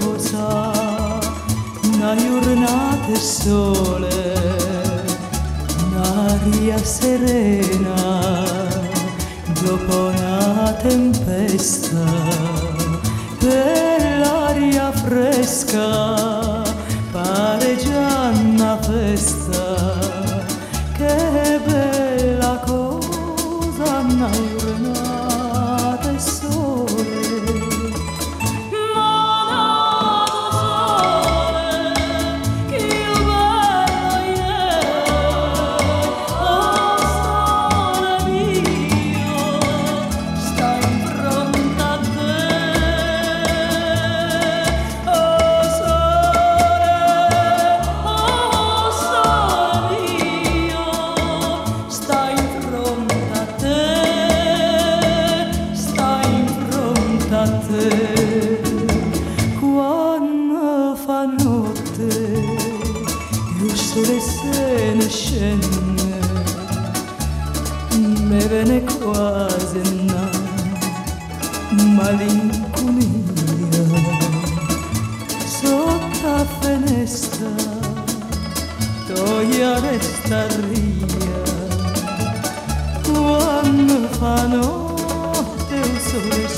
rosa, una giornata sole, un'aria serena, dopo una tempesta, per l'aria fresca. Fronte a te, quando fa notte il sole se scende, me viene quasi una malinconia sotto la finestra, toglia resta ria quando fa notte il sole